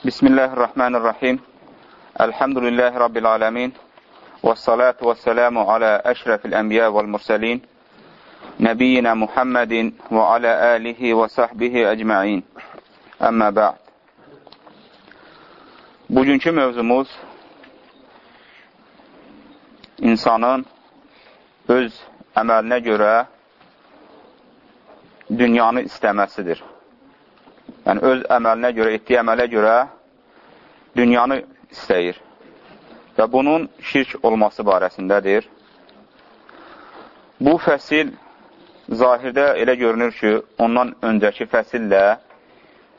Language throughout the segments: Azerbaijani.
Bismillahirrahmanirrahim. Elhamdülillahi Rabbil alemin. Və salatu və selamu alə əşrəfil ənbiyə vəl mürsəlin. Nəbiyyina Muhammedin və alə alihi və sahbihi əcməin. Əmmə bə'd. Bugünkü mövzumuz insanın öz əməlinə görə dünyanı istəməsidir yəni öz əməlinə görə, etdiyi əmələ görə dünyanı istəyir və bunun şirk olması barəsindədir. Bu fəsil zahirdə elə görünür ki, ondan öncəki fəsillə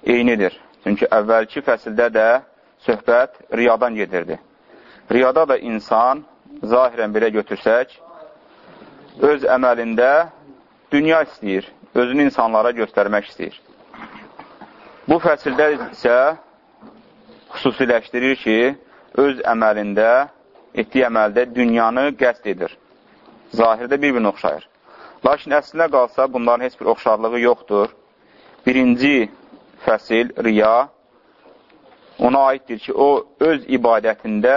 eynidir. Çünki əvvəlki fəsildə də söhbət riyadan gedirdi. Riyada da insan, zahirən belə götürsək, öz əməlində dünya istəyir, özünü insanlara göstərmək istəyir. Bu fəsildə isə xüsusiləşdirir ki, öz əməlində, etdiyi əməldə dünyanı qəst edir. Zahirdə bir-birini oxşayır. Lakin əslinə qalsa, bunların heç bir oxşarlığı yoxdur. Birinci fəsil, riya, ona aiddir ki, o öz ibadətində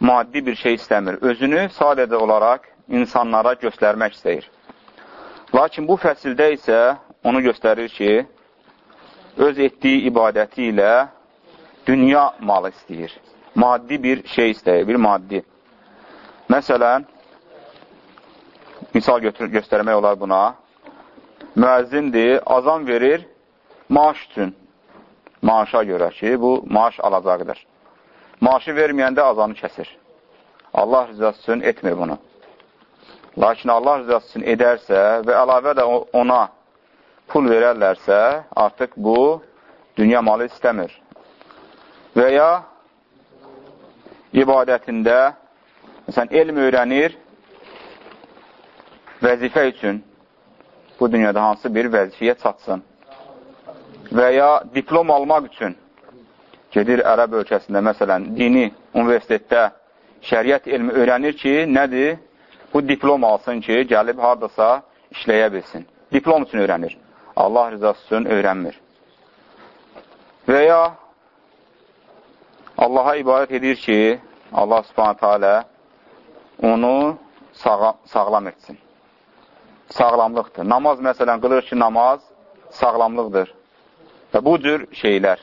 maddi bir şey istəmir. Özünü sadəcə olaraq insanlara göstərmək istəyir. Lakin bu fəsildə isə onu göstərir ki, öz etdiyi ibadəti ilə dünya malı istəyir. Maddi bir şey istəyir, bir maddi. Məsələn, misal götür, göstərmək olar buna. Müəzzindir, azam verir maaş üçün. Maaşa görə ki, bu maaş alacaqdır. Maaşı verməyəndə azanı kəsir. Allah rızası üçün etmir bunu. Lakin Allah rızası üçün edərsə və əlavə də ona pul verərlərsə, artıq bu dünya malı istəmir. Və ya ibadətində, məsələn, elm öyrənir vəzifə üçün bu dünyada hansı bir vəzifəyə çatsın. Və ya diplom almaq üçün gedir ərəb ölkəsində, məsələn, dini universitetdə şəriət elmi öyrənir ki, nədir? Bu diplom alsın ki, gəlib haradasa işləyə bilsin. Diplom üçün öyrənir. Allah rızası üçün öyrənmir. Və ya Allaha ibadət edir ki, Allah subhanətə alə onu sağ sağlam etsin. Sağlamlıqdır. Namaz məsələn qılır ki, namaz sağlamlıqdır. Və bu cür şeylər.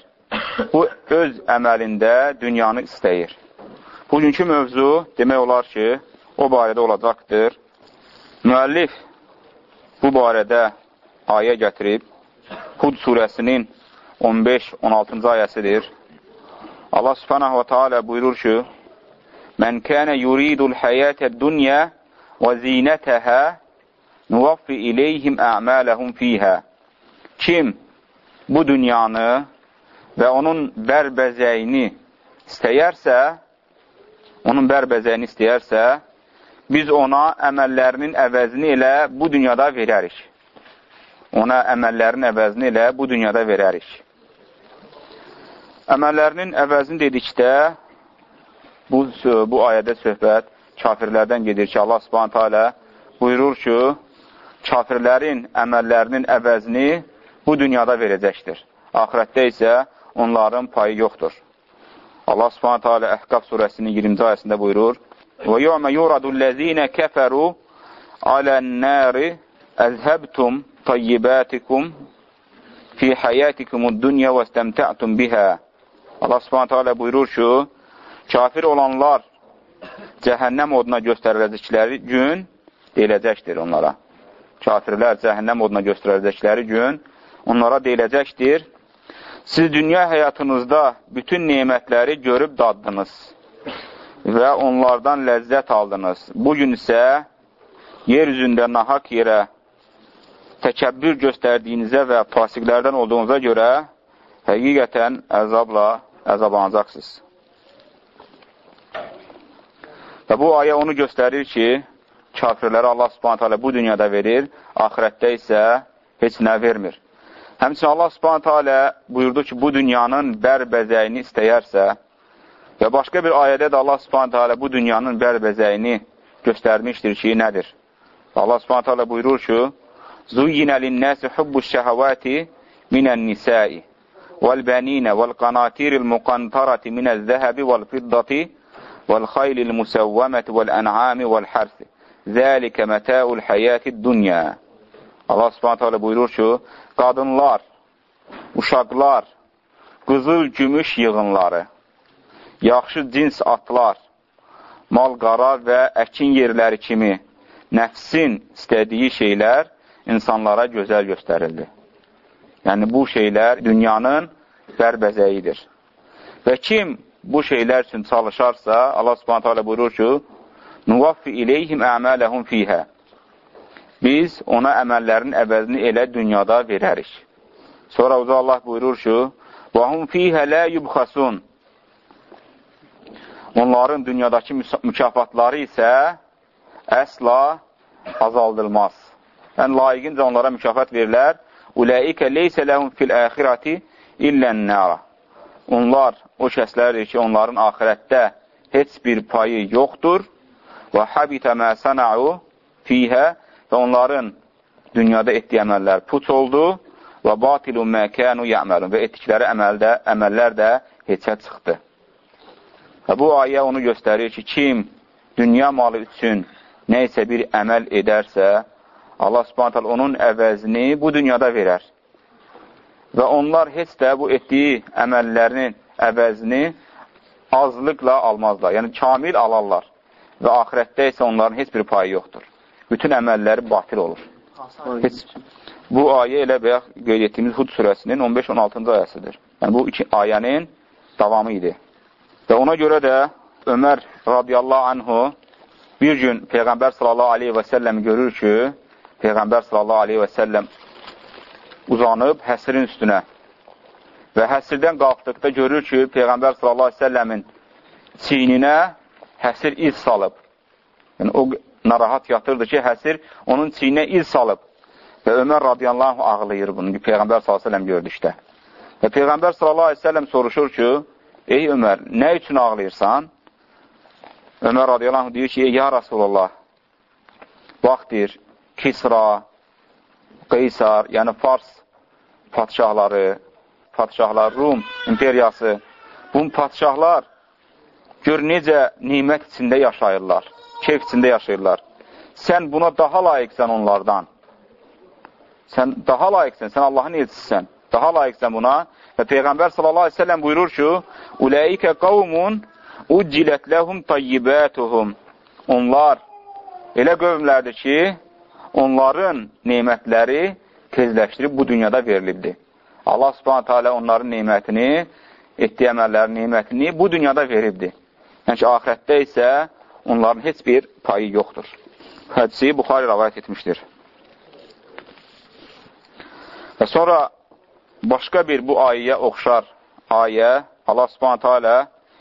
Bu öz əməlində dünyanı istəyir. Bugünkü mövzu demək olar ki, o barədə olacaqdır. Müəllif bu barədə ayə gətirib, Hud surəsinin 15-16-cı ayəsidir. Allah subhanahu wa ta'ala buyurur ki, Mən kənə yuridul həyətə dünya və zinətəhə nuvaffi iləyhim ə'mələhum fiyhə. Kim bu dünyanı və onun bərbəzəyini istəyərsə, onun bərbəzəyini istəyərsə, biz ona əməllərinin əvəzini elə bu dünyada verərik ona əməllərin əvəzini elə bu dünyada verərik. Əməllərinin əvəzini dedikdə, bu, bu ayədə söhbət kafirlərdən gedir ki, Allah subhanətə alə buyurur ki, kafirlərin əməllərinin əvəzini bu dünyada verəcəkdir. Ahirətdə isə onların payı yoxdur. Allah subhanətə alə Əhqaf surəsinin 20-ci ayəsində buyurur, وَيُعْمَ يُرَدُ الَّذ۪ينَ كَفَرُوا عَلَى النَّارِ أَذْهَبْتُمْ tayyibatikum fi hayatikumud dunya və istəmtə'tum biha. Allah Subhanahu taala buyurur ki, kafir olanlar cəhənnəm oduna göstəriləcəkləri gün deyiləcəkdir onlara. Kafirlər cəhənnəm oduna göstəriləcəkləri gün onlara deyiləcəkdir. Siz dünya həyatınızda bütün nemətləri görüb daddınız və onlardan ləzzət aldınız. Bugün isə yer üzündə nahaq yerə təkəbbür göstərdiyinizə və fasiqlərdən olduğunuza görə həqiqətən əzabla əzablanacaqsınız. Və bu ayə onu göstərir ki, kafirlərə Allah subhanət hələ bu dünyada verir, ahirətdə isə heç nə vermir. Həmçin Allah subhanət hələ buyurdu ki, bu dünyanın bərbəzəyini istəyərsə və başqa bir ayədə də Allah subhanət hələ bu dünyanın bərbəzəyini göstərmişdir ki, nədir? Allah subhanət hələ buyurur ki, Zuyyinə linnəsi hubbu şəhəvəti minən nisai والبنين والقناطير المقنطرة من الذهب والفضة والخيل المسومة والأنعام والحرث ذلك متاع الحياة الدنيا Allah subhanət hələ buyurur ki, qadınlar, uşaqlar, qızıl gümüş yığınları, yaxşı cins atlar, mal-qara və əkin yerləri kimi nəfsin istədiyi şeylər insanlara gözəl göstərildi. Yəni, bu şeylər dünyanın bərbəzəyidir. Və kim bu şeylər üçün çalışarsa, Allah subhanətə alə buyurur ki, Nuvaffi iləyhim əmələhum fiyhə. Biz ona əməllərin əvəzini elə dünyada verərik. Sonra uca Allah buyurur ki, Vahum fiyhə lə yubxasun. Onların dünyadakı mükafatları isə əsla azaldılmaz. Yəni, layiqincə onlara mükafat verilər. Uləikə leysə ləhum fil əxirəti illən nəra. Onlar o kəslərdir ki, onların axirətdə heç bir payı yoxdur. Və habitə mə sənəu fiyhə və onların dünyada etdiyi əməllər puç oldu və batilu məkənu yəməlun və etdikləri əməldə, əməllər də heçə çıxdı. Və bu ayə onu göstərir ki, kim dünya malı üçün nə isə bir əməl edərsə, Allah subhanətəl onun əvəzini bu dünyada verər. Və onlar heç də bu etdiyi əməllərinin əvəzini azlıqla almazlar. Yəni, kamil alarlar. Və axirətdə isə onların heç bir payı yoxdur. Bütün əməlləri batil olur. Heç, bu ayə elə bayaq qeyd etdiyimiz Hud surəsinin 15-16-cı ayəsidir. Yəni, bu iki ayənin davamı idi. Və ona görə də Ömər radiyallahu anhu bir gün Peyğəmbər sallallahu aleyhi və səlləm görür ki, Peyğəmbər sallallahu aleyhi və səlləm uzanıb həsirin üstünə və həsirdən qalxdıqda görür ki, Peyğəmbər sallallahu aleyhi və səlləmin çiyninə həsir iz salıb. Yəni, o narahat yatırdı ki, həsir onun çiyninə iz salıb. Və Ömər radiyallahu ağlayır bunu, Peyğəmbər sallallahu aleyhi və səlləm gördükdə. Və Peyğəmbər sallallahu aleyhi və səlləm soruşur ki, ey Ömər, nə üçün ağlayırsan? Ömər radiyallahu deyir ki, ya Rasulallah, vaxt deyir, Kisra, Qeysar, yəni Fars patişahları, patişahlar, Rum imperiyası, bu patişahlar gör necə nimət içində yaşayırlar, keyf içində yaşayırlar. Sən buna daha layiqsən onlardan. Sən daha layiqsən, sən Allahın elçisisən. Daha layiqsən buna. Və Peyğəmbər sallallahu aleyhi ve sellem buyurur ki, Uləikə qavmun uccilət ləhum tayyibatuhum. Onlar elə qövmlərdir ki, onların neymətləri tezləşdirib bu dünyada verilibdir. Allah subhanətə alə onların neymətini, etdiyi əməllərin neymətini bu dünyada veribdir. Yəni ki, ahirətdə isə onların heç bir payı yoxdur. Hədisi Buxari rəvayət etmişdir. Və sonra başqa bir bu ayəyə oxşar ayə Allah subhanətə alə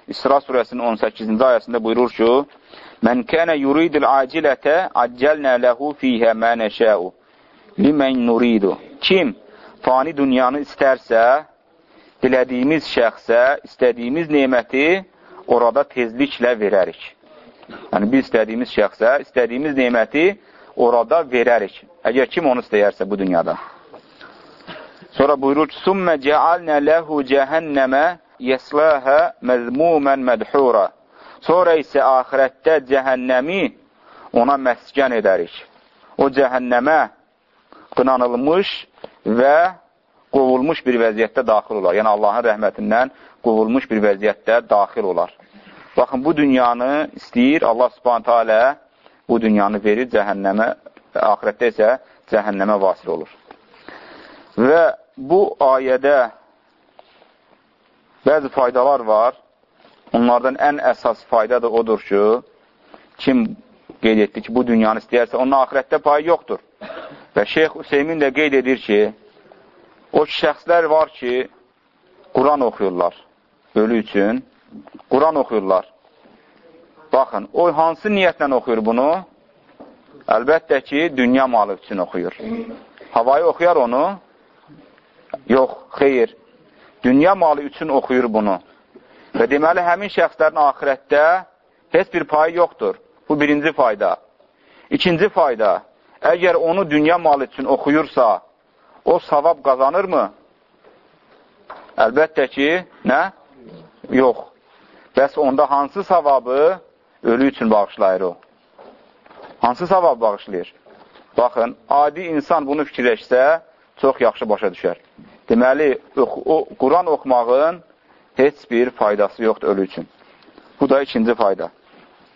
İsra surəsinin 18-ci ayəsində buyurur ki, Mən kənə yuridil acilətə accəlnə ləhu fiyhə mə nəşəu limən nuridu. Kim fani dünyanı istərsə, dilədiyimiz şəxsə istədiyimiz neməti orada tezliklə verərik. Yəni, biz istədiyimiz şəxsə istədiyimiz neməti orada verərik. Əgər kim onu istəyərsə bu dünyada. Sonra buyurur ki, Sümmə cəalnə ləhu cəhənnəmə yəsləhə məzmumən mədhura. Sonra isə axirətdə cəhənnəmi ona məskən edərik. O cəhənnəmə qınanılmış və qovulmuş bir vəziyyətdə daxil olar. Yəni, Allahın rəhmətindən qovulmuş bir vəziyyətdə daxil olar. Baxın, bu dünyanı istəyir, Allah subhanətə alə bu dünyanı verir cəhənnəmə, axirətdə isə cəhənnəmə vasil olur. Və bu ayədə bəzi faydalar var. Onlardan ən əsas fayda da odur ki, kim qeyd etdi ki, bu dünyanı istəyərsə, onun axirətdə payı yoxdur. Və Şeyx Hüseymin də qeyd edir ki, o şəxslər var ki, Quran oxuyurlar ölü üçün, Quran oxuyurlar. Baxın, o hansı niyyətlə oxuyur bunu? Əlbəttə ki, dünya malı üçün oxuyur. Havayı oxuyar onu? Yox, xeyr. Dünya malı üçün oxuyur bunu. Və deməli, həmin şəxslərin axirətdə heç bir payı yoxdur. Bu birinci fayda. İkinci fayda, əgər onu dünya malı üçün oxuyursa, o savab qazanırmı? Əlbəttə ki, nə? Yox. Bəs onda hansı savabı ölü üçün bağışlayır o? Hansı savab bağışlayır? Baxın, adi insan bunu fikirləşsə, çox yaxşı başa düşər. Deməli, Quran oxumağın heç bir faydası yoxdur ölü üçün. Bu da ikinci fayda.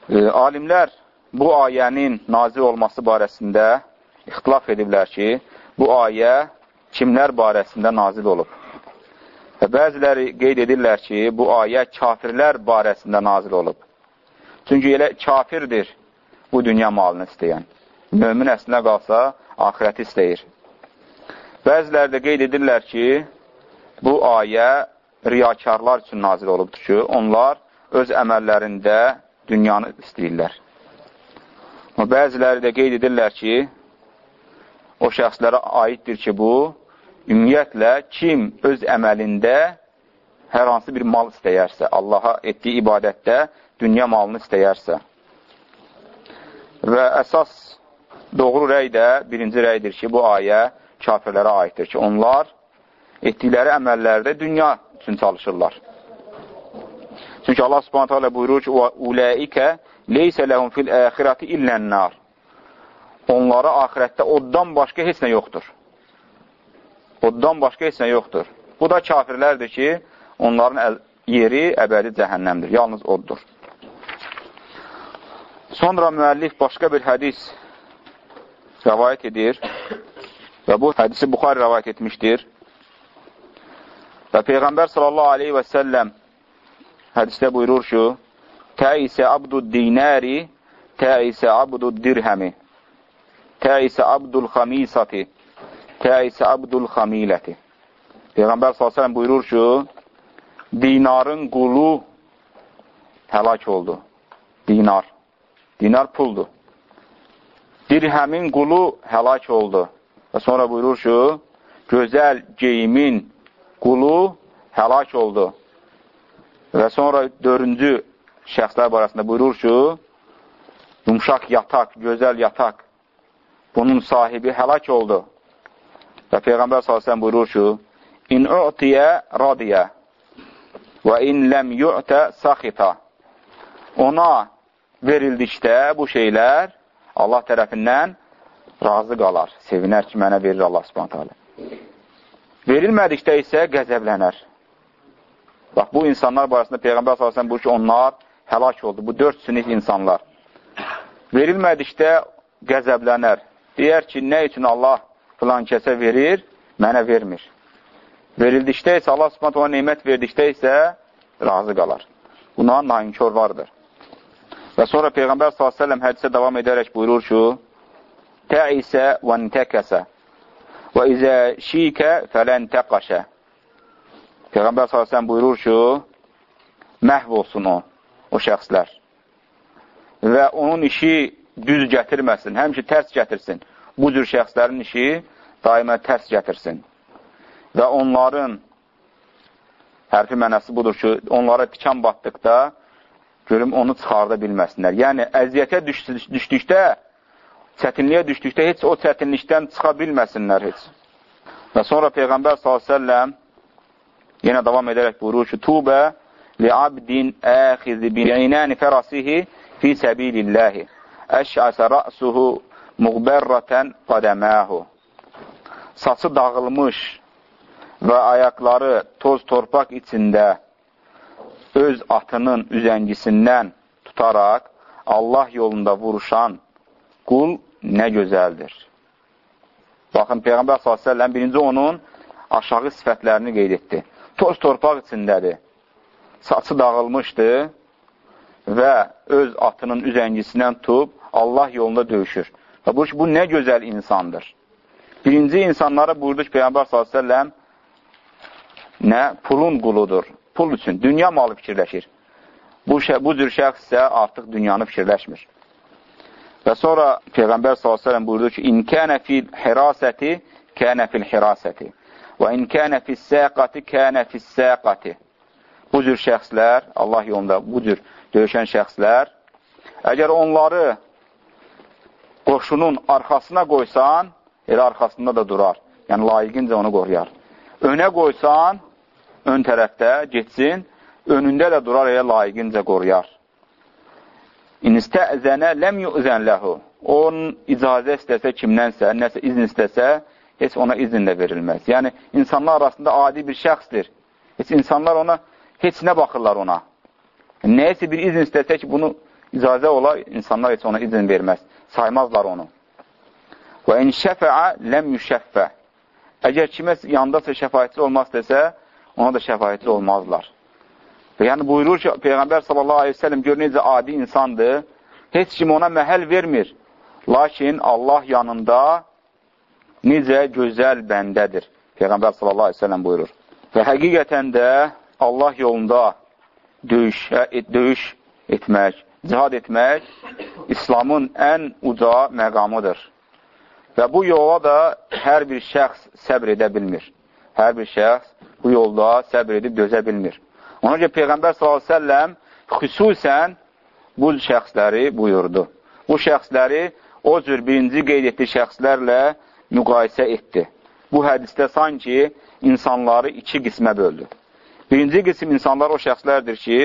E, alimlər bu ayənin nazil olması barəsində ixtilaf ediblər ki, bu ayə kimlər barəsində nazil olub. Və bəziləri qeyd edirlər ki, bu ayə kafirlər barəsində nazil olub. Çünki elə kafirdir bu dünya malını istəyən. Mömin əslinə qalsa, ahirəti istəyir. Bəziləri də qeyd edirlər ki, bu ayə riyakarlar üçün nazil olubdur ki, onlar öz əməllərində dünyanı istəyirlər. Bəziləri də qeyd edirlər ki, o şəxslərə aiddir ki, bu, ümumiyyətlə, kim öz əməlində hər hansı bir mal istəyərsə, Allaha etdiyi ibadətdə dünya malını istəyərsə. Və əsas doğru rəy də birinci rəydir ki, bu ayə kafirlərə aiddir ki, onlar etdikləri əməllərdə dünya üçün çalışırlar. Çünki Allah subhanətə alə buyurur ki, Uləikə leysə ləhum fil əxirəti illənnar. Onlara axirətdə oddan başqa heç nə yoxdur. Oddan başqa heç nə yoxdur. Bu da kafirlərdir ki, onların yeri əbədi cəhənnəmdir. Yalnız oddur. Sonra müəllif başqa bir hədis rəvayət edir və bu hədisi Buxari rəvayət etmişdir. Və Peyğəmbər sallallahu aleyhi və səlləm hədisdə buyurur ki, Təisə abdud dinəri, təisə abdud dirhəmi, təisə abdul xamisati, təisə abdul xamiləti. Peyğəmbər s.ə.v buyurur ki, dinarın qulu həlak oldu. Dinar. Dinar puldur. Dirhəmin qulu həlak oldu. Və sonra buyurur ki, gözəl geyimin qulu həlak oldu. Və sonra dördüncü şəxslər barəsində buyurur ki, yumşaq yataq, gözəl yataq, bunun sahibi həlak oldu. Və Peyğəmbər s.ə.v buyurur ki, İn u'tiyə radiyə və in ləm yu'tə saxita. Ona verildikdə bu şeylər Allah tərəfindən razı qalar, sevinər ki, mənə verir Allah subhanətə Verilmədikdə isə qəzəblənər. Bax, bu insanlar barəsində Peyğəmbər s.ə.v buyur ki, onlar həlak oldu. Bu dörd sinif insanlar. Verilmədikdə qəzəblənər. Deyər ki, nə üçün Allah filan kəsə verir, mənə vermir. Verildikdə isə, Allah subhanət ona neymət verdikdə isə razı qalar. Buna nainkör vardır. Və sonra Peyğəmbər s.ə.v hədisə davam edərək buyurur ki, Təisə və nitəkəsə və izə şikə fələn təqaşə Peyğəmbər s.ə.v buyurur ki, məhv olsun o, o şəxslər. Və onun işi düz gətirməsin, həmçə tərs gətirsin. Bu cür şəxslərin işi daimə tərs gətirsin. Və onların hərfi mənəsi budur ki, onlara tikan batdıqda görüm onu çıxarda bilməsinlər. Yəni, əziyyətə düşdükdə, çətinliyə düşdükdə heç o çətinlikdən çıxa bilməsinlər heç. Və sonra Peyğəmbər s.ə.v Yenə davam edərək buyurur ki, Tubə li'abdin əxizi binəyinəni fərasihi fi səbililləhi. Əşəsə rəsuhu muğbərrətən qədəməhu. Saçı dağılmış və ayaqları toz torpaq içində öz atının üzəngisindən tutaraq Allah yolunda vuruşan qul nə gözəldir. Baxın, Peyğəmbər s.ə.v birinci onun aşağı sifətlərini qeyd etdi toz torpaq içindədir. Saçı dağılmışdı və öz atının üzəngisindən tutub Allah yolunda döyüşür. Və bu, bu nə gözəl insandır. Birinci insanlara buyurdu ki, Peyyambar s.ə.v nə? Pulun quludur. Pul üçün, dünya malı fikirləşir. Bu, bu cür şəxs isə artıq dünyanı fikirləşmir. Və sonra Peyğəmbər s.ə.v buyurdu ki, İn kənə fil hirasəti, kənə fil hirasəti. Və in kənə fissəqati, kənə fissəqati. Bu cür şəxslər, Allah yolunda bu cür döyüşən şəxslər, əgər onları qoşunun arxasına qoysan, elə arxasında da durar. Yəni, layiqincə onu qoruyar. Önə qoysan, ön tərəfdə getsin, önündə də durar elə layiqincə qoruyar. İnistəzənə ləm yu'zən ləhu. Onun icazə istəsə kimdənsə, nəsə izin istəsə, heç ona izin də verilməz. Yəni, insanlar arasında adi bir şəxsdir. Heç insanlar ona, heç nə baxırlar ona. Nəyəsə bir izin istəsə ki, bunu icazə olar, insanlar heç ona izin verməz. Saymazlar onu. Və in şəfəə ləm yüşəffə. Əgər kimə yandasa şəfayətli olmaz desə, ona da şəfayətli olmazlar. Yəni buyurur ki, Peyğəmbər sallallahu aleyhi ve sellem gör necə adi insandır, heç kim ona məhəl vermir. Lakin Allah yanında necə gözəl bəndədir. Peyğəmbər sallallahu aleyhi ve sellem buyurur. Və həqiqətən də Allah yolunda döyüş, et, döyüş etmək, cihad etmək İslamın ən uca məqamıdır. Və bu yola da hər bir şəxs səbr edə bilmir. Hər bir şəxs bu yolda səbr edib dözə bilmir. Ona görə Peyğəmbər s.ə.v xüsusən bu şəxsləri buyurdu. Bu şəxsləri o cür birinci qeyd etdiyi şəxslərlə müqayisə etdi. Bu hədisdə sanki insanları iki qismə böldü. Birinci qism insanlar o şəxslərdir ki,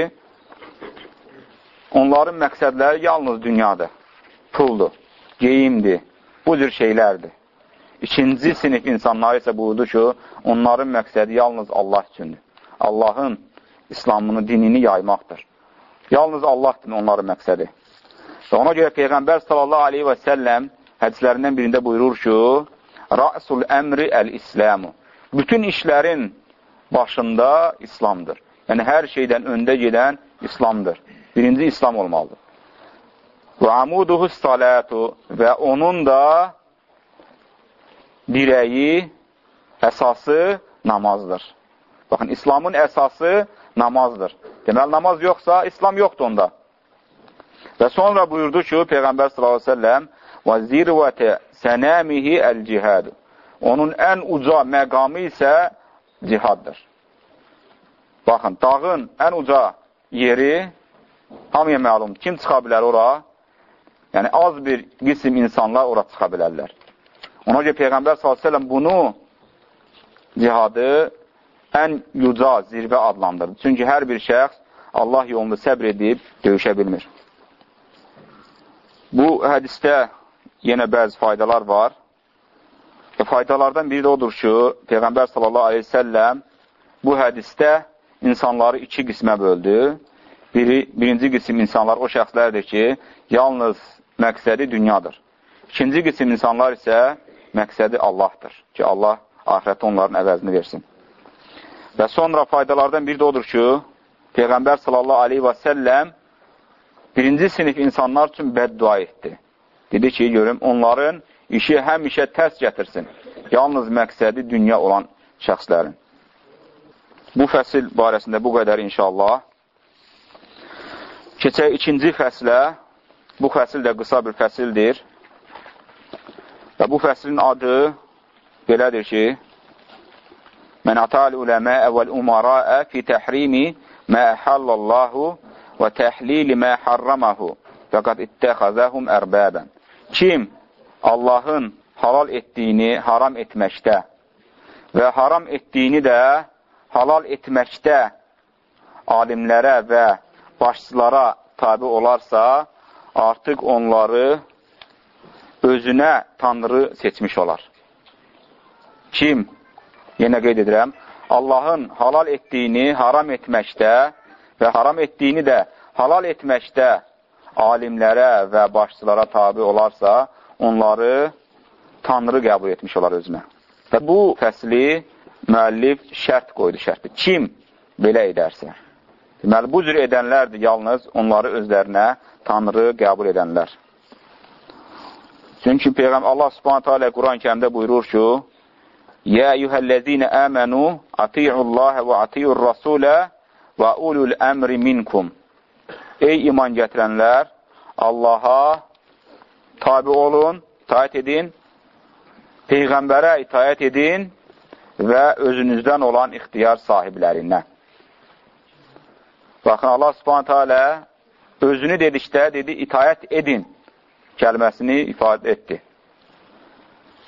onların məqsədləri yalnız dünyadır, puldur, geyimdir, bu cür şeylərdir. İkinci sinif insanlar isə buyurdu ki, onların məqsədi yalnız Allah üçündür. Allahın İslamını, dinini yaymaqdır. Yalnız Allahdır onların məqsədi. Və ona görə Peyğəmbər sallallahu aleyhi və səlləm hədislərindən birində buyurur ki, Rəsul əmri əl-İslamu. Bütün işlərin başında İslamdır. Yəni, hər şeydən öndə gedən İslamdır. Birinci İslam olmalıdır. Və amuduhu salatu və onun da dirəyi, əsası namazdır. Baxın, İslamın əsası namazdır. Deməli, namaz yoxsa, İslam yoxdur onda. Və sonra buyurdu ki, Peyğəmbər s.ə.v və zirvətə sənəmihi əl-cihəd. Onun ən uca məqamı isə cihaddır. Baxın, dağın ən uca yeri hamıya məlumdur. Kim çıxa bilər ora? Yəni, az bir qism insanlar ora çıxa bilərlər. Ona görə Peyğəmbər s.ə.v bunu cihadı ən yuca zirvə adlandırdı. Çünki hər bir şəxs Allah yolunda səbr edib döyüşə bilmir. Bu hədisdə yenə bəzi faydalar var. Və faydalardan biri də odur ki, Peyğəmbər sallallahu aleyhi səlləm bu hədisdə insanları iki qismə böldü. Biri, birinci qism insanlar o şəxslərdir ki, yalnız məqsədi dünyadır. İkinci qism insanlar isə məqsədi Allahdır ki, Allah ahirətdə onların əvəzini versin. Və sonra faydalardan biri də odur ki, Peyğəmbər sallallahu aleyhi və səlləm birinci sinif insanlar üçün bəddua etdi. Dedi ki, görüm, onların işi həmişə tərs gətirsin. Yalnız məqsədi dünya olan şəxslərin. Bu fəsil barəsində bu qədər inşallah. Keçək ikinci fəslə. Bu fəsil də qısa bir fəsildir. Və bu fəslin adı belədir ki, Mən atal uləməə vəl-umarəə fi təhrimi mə əhəllallahu və təhlili mə harramahu fəqad ittəxəzəhum ərbəbən. Kim Allahın halal etdiyini haram etməkdə və haram etdiyini də halal etməkdə alimlərə və başçılara tabi olarsa, artıq onları özünə tanrı seçmiş olar. Kim, yenə qeyd edirəm, Allahın halal etdiyini haram etməkdə və haram etdiyini də halal etməkdə alimlərə və başçılara tabi olarsa, onları tanrı qəbul etmiş olar özünə. Və bu fəsli müəllif şərt qoydu şərtdir. Kim belə edərsə. Deməli, bu cür edənlərdir yalnız onları özlərinə tanrı qəbul edənlər. Çünki Peyğəmbər Allah Subhanahu taala Quran-ı Kərimdə buyurur ki: "Ya eyyuhellezine amenu atiiullaha və atiiur rasulə və ulul əmri minkum." Ey iman gətirənlər, Allaha tabi olun, itaət edin, Peyğəmbərə itaət edin və özünüzdən olan ixtiyar sahiblərindən. Baxın, Allah subhanətə alə özünü dedikdə dedi, itaət edin kəlməsini ifadə etdi.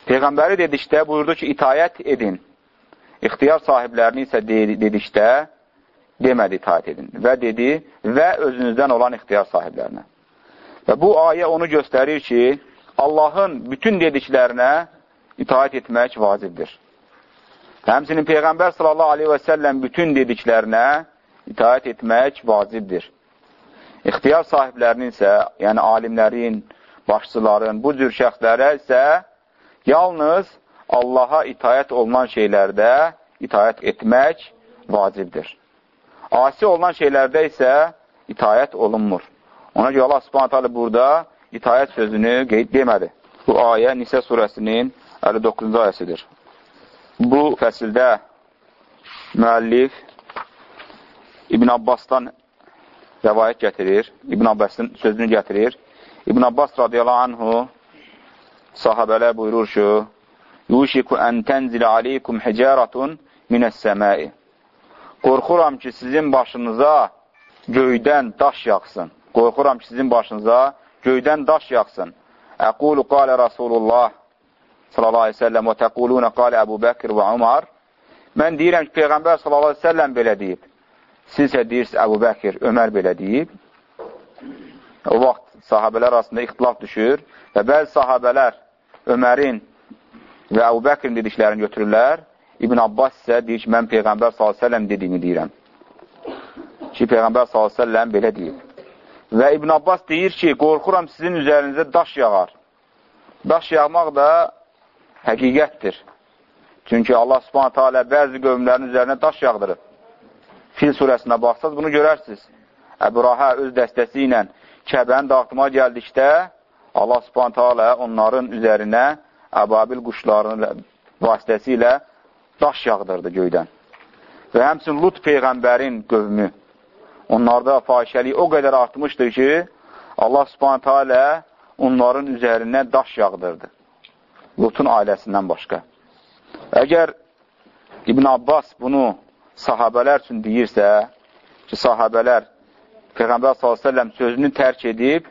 Peyğəmbəri dedikdə buyurdu ki, itayət edin. ixtiyar sahiblərini isə dedikdə demədi itaat edin və dedi və özünüzdən olan ixtiyar sahiblərinə. Və bu ayə onu göstərir ki, Allahın bütün dediklərinə itaat etmək vacibdir. Həmsinin Peyğəmbər sallallahu aleyhi və səlləm bütün dediklərinə itaat etmək vacibdir. İxtiyar sahiblərinin isə, yəni alimlərin, başçıların, bu cür şəxslərə isə yalnız Allaha itaət olunan şeylərdə itaət etmək vacibdir. Asi olunan şeylərdə isə itaət olunmur. Ona görə Allah subhanət hələ burada itaət sözünü qeyd demədi. Bu ayə Nisə surəsinin 59-cu ayəsidir. Bu fəsildə müəllif İbn Abbasdan rəvayət gətirir, İbn Abbasın sözünü gətirir. İbn Abbas radiyallahu anhu sahabələr buyurur ki, Yuşiku ən tənzilə aleykum hicaratun minəs-səmai. Qorxuram ki, sizin başınıza göydən daş yaxsın. Qorxuram ki, sizin başınıza göydən daş yaxsın. Əqulu qalə Rasulullah sallallahu aleyhi ve sellem və təqulunə qalə Əbu Bəkir və Umar. Mən deyirəm ki, Peyğəmbər sallallahu aleyhi ve sellem belə deyib. Siz isə deyirsiniz Əbu Bəkir, Ömər belə deyib. O vaxt sahabələr arasında ixtilaf düşür və bəzi sahabələr Ömərin və Əbu Bəkrin dediklərini götürürlər. İbn Abbas isə deyir ki, mən Peyğəmbər s.ə.v dediyini deyirəm. Ki, Peyğəmbər s.ə.v belə deyib. Və İbn Abbas deyir ki, qorxuram sizin üzərinizə daş yağar. Daş yağmaq da həqiqətdir. Çünki Allah subhanətə alə bəzi qövmlərin üzərinə daş yağdırıb. Fil surəsinə baxsaz bunu görərsiniz. Əbrahə öz dəstəsi ilə Kəbəni dağıtma gəldikdə Allah subhanətə alə onların üzərinə əbabil quşlarının vasitəsilə daş yağdırdı göydən. Və həmçin Lut Peyğəmbərin qövmü, onlarda fahişəlik o qədər artmışdır ki, Allah subhanətə alə onların üzərinə daş yağdırdı. Lutun ailəsindən başqa. Əgər İbn Abbas bunu sahabələr üçün deyirsə, ki, sahabələr Peyğəmbər s.ə.v sözünü tərk edib,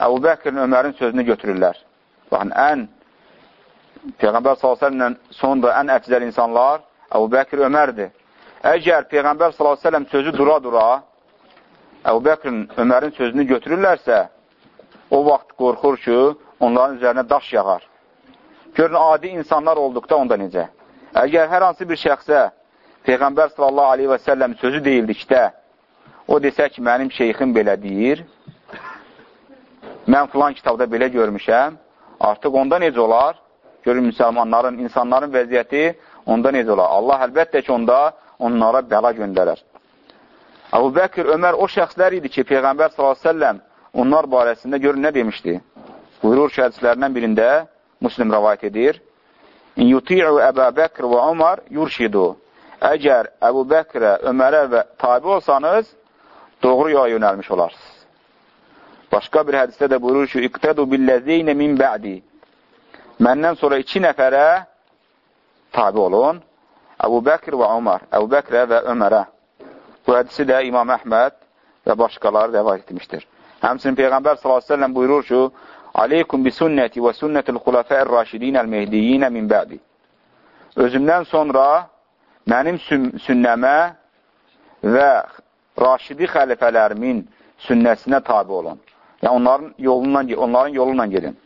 Əbu Bəkirin, Ömərin sözünü götürürlər. Baxın, ən Peyğəmbər s.ə.v sonunda ən əfzəl insanlar Əbu Bəkir Ömərdir. Əgər Peyğəmbər s.ə.v sözü dura-dura Əbu Bəkrin, Ömərin sözünü götürürlərsə, o vaxt qorxur ki, onların üzərinə daş yağar. Görün, adi insanlar olduqda onda necə? Əgər hər hansı bir şəxsə Peyğəmbər sallallahu aleyhi və səlləm sözü deyildikdə, o desə ki, mənim şeyxim belə deyir, mən filan kitabda belə görmüşəm, artıq onda necə olar? Görün, müsəlmanların, insanların vəziyyəti onda necə olar? Allah əlbəttə ki, onda onlara bəla göndərər. Əbu Bəkir, Ömər o şəxslər idi ki, Peyğəmbər s.ə.v onlar barəsində görün nə demişdi? Buyurur ki, hədislərindən birində Müslim rəvayət edir. İn yuti'u Əbə Bəkr və Ömər yurşidu. Əgər Əbu Bəkrə, Ömərə və tabi olsanız, doğru yola yönəlmiş olarsınız. Başqa bir hədisdə də buyurur ki, İqtədu billəzeynə min bə'di. Məndən sonra iki nəfərə tabi olun. Əbu Bəkr və Ömər. Əbu Bəkrə və Ömərə. Bu hədisi də İmam Əhməd və başqaları rəvayət etmişdir. Həmçinin Peyğəmbər s.ə.v buyurur ki, Aleykum bi sünnəti və sünnətil xulafəir raşidinəl mehdiyinə min bə'di. Özümdən sonra mənim sünnəmə və raşidi xəlifələrimin sünnəsinə tabi olun. Yəni, onların yolundan, onların yolundan gedin.